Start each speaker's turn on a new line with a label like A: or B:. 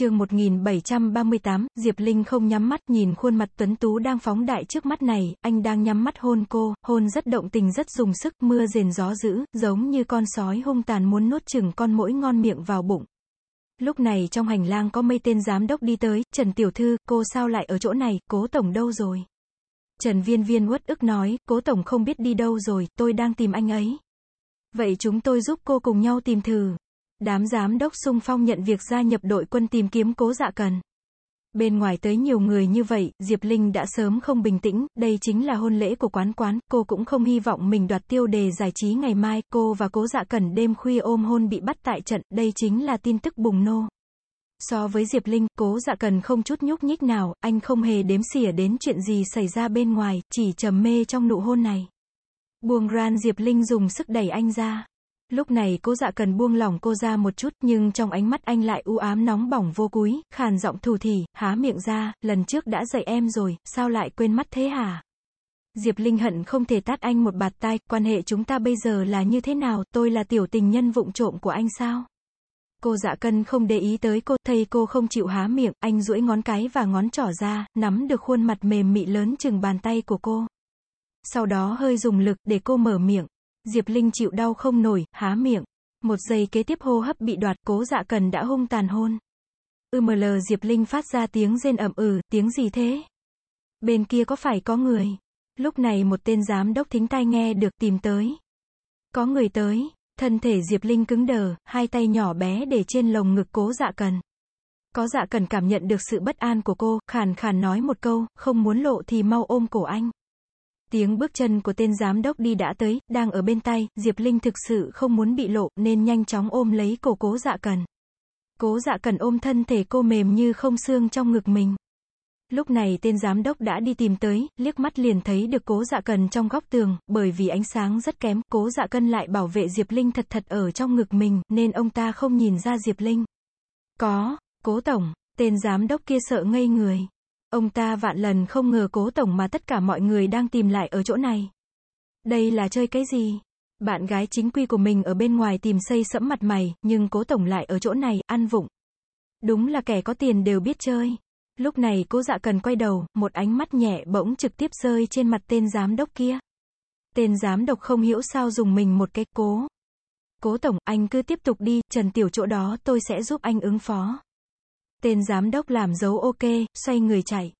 A: chương 1738, Diệp Linh không nhắm mắt nhìn khuôn mặt tuấn tú đang phóng đại trước mắt này, anh đang nhắm mắt hôn cô, hôn rất động tình rất dùng sức, mưa rền gió dữ, giống như con sói hung tàn muốn nuốt chừng con mỗi ngon miệng vào bụng. Lúc này trong hành lang có mây tên giám đốc đi tới, Trần Tiểu Thư, cô sao lại ở chỗ này, cố tổng đâu rồi? Trần Viên Viên uất ức nói, cố tổng không biết đi đâu rồi, tôi đang tìm anh ấy. Vậy chúng tôi giúp cô cùng nhau tìm thử. Đám giám đốc sung phong nhận việc gia nhập đội quân tìm kiếm cố dạ cần. Bên ngoài tới nhiều người như vậy, Diệp Linh đã sớm không bình tĩnh, đây chính là hôn lễ của quán quán, cô cũng không hy vọng mình đoạt tiêu đề giải trí ngày mai, cô và cố dạ cần đêm khuya ôm hôn bị bắt tại trận, đây chính là tin tức bùng nô. So với Diệp Linh, cố dạ cần không chút nhúc nhích nào, anh không hề đếm xỉa đến chuyện gì xảy ra bên ngoài, chỉ trầm mê trong nụ hôn này. Buông ran Diệp Linh dùng sức đẩy anh ra. Lúc này cô dạ cần buông lỏng cô ra một chút, nhưng trong ánh mắt anh lại u ám nóng bỏng vô cúi, khàn giọng thù thỉ, há miệng ra, lần trước đã dạy em rồi, sao lại quên mắt thế hả? Diệp Linh hận không thể tát anh một bạt tai, quan hệ chúng ta bây giờ là như thế nào, tôi là tiểu tình nhân vụng trộm của anh sao? Cô dạ cân không để ý tới cô, thầy cô không chịu há miệng, anh duỗi ngón cái và ngón trỏ ra, nắm được khuôn mặt mềm mị lớn chừng bàn tay của cô. Sau đó hơi dùng lực để cô mở miệng. Diệp Linh chịu đau không nổi, há miệng. Một giây kế tiếp hô hấp bị đoạt, cố dạ cần đã hung tàn hôn. UML Diệp Linh phát ra tiếng rên ẩm ừ, tiếng gì thế? Bên kia có phải có người? Lúc này một tên giám đốc thính tai nghe được tìm tới. Có người tới, thân thể Diệp Linh cứng đờ, hai tay nhỏ bé để trên lồng ngực cố dạ cần. Có dạ cần cảm nhận được sự bất an của cô, khàn khàn nói một câu, không muốn lộ thì mau ôm cổ anh. Tiếng bước chân của tên giám đốc đi đã tới, đang ở bên tay, Diệp Linh thực sự không muốn bị lộ, nên nhanh chóng ôm lấy cổ cố dạ cần. Cố dạ cần ôm thân thể cô mềm như không xương trong ngực mình. Lúc này tên giám đốc đã đi tìm tới, liếc mắt liền thấy được cố dạ cần trong góc tường, bởi vì ánh sáng rất kém, cố dạ cân lại bảo vệ Diệp Linh thật thật ở trong ngực mình, nên ông ta không nhìn ra Diệp Linh. Có, cố tổng, tên giám đốc kia sợ ngây người. Ông ta vạn lần không ngờ cố tổng mà tất cả mọi người đang tìm lại ở chỗ này. Đây là chơi cái gì? Bạn gái chính quy của mình ở bên ngoài tìm xây sẫm mặt mày, nhưng cố tổng lại ở chỗ này, ăn vụng. Đúng là kẻ có tiền đều biết chơi. Lúc này cô dạ cần quay đầu, một ánh mắt nhẹ bỗng trực tiếp rơi trên mặt tên giám đốc kia. Tên giám đốc không hiểu sao dùng mình một cái cố. Cố tổng, anh cứ tiếp tục đi, trần tiểu chỗ đó tôi sẽ giúp anh ứng phó. Tên giám đốc làm dấu ok, xoay người chạy.